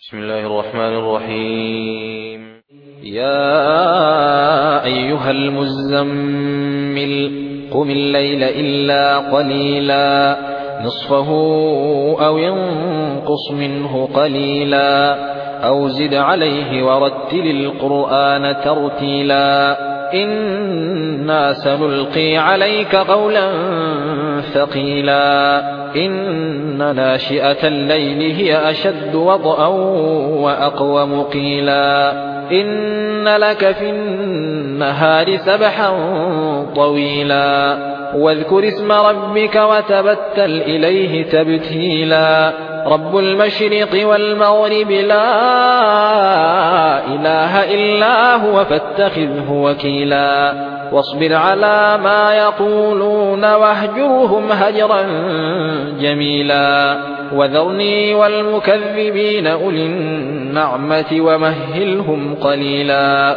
بسم الله الرحمن الرحيم. يا أيها المزمل قم الليل إلا قليلا. نصفه أو ينقص منه قليلا. أو زد عليه ورتل القرآن ترتيلا. إنا سنلقي عليك قولا ثقيلا إن ناشئة الليل هي أشد وطئا وأقوم قيلا إن لك في النهار سبحا طويلا واذكر اسم ربك وتبتل إليه تبتيلا رب المشرق والمغرب لا إله إلا هو فاتخذه وكيلا. واصبر على ما يقولون واهجرهم هجرا جميلا. وذرني والمكذبين أولي النعمة ومهلهم قليلا.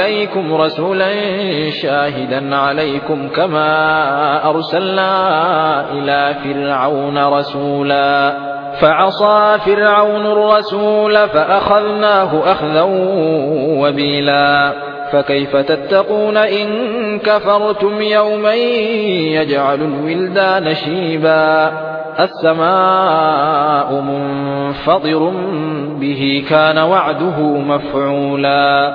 إليكم رسولا شاهدا عليكم كما أرسلنا إلى فرعون رسولا. فعصى فرعون الرسول فأخذناه أخذا وبيلا. فكيف تتقون إن كفرتم يوما يجعل الولدان شيبا. السماء منفطر به كان وعده مفعولا.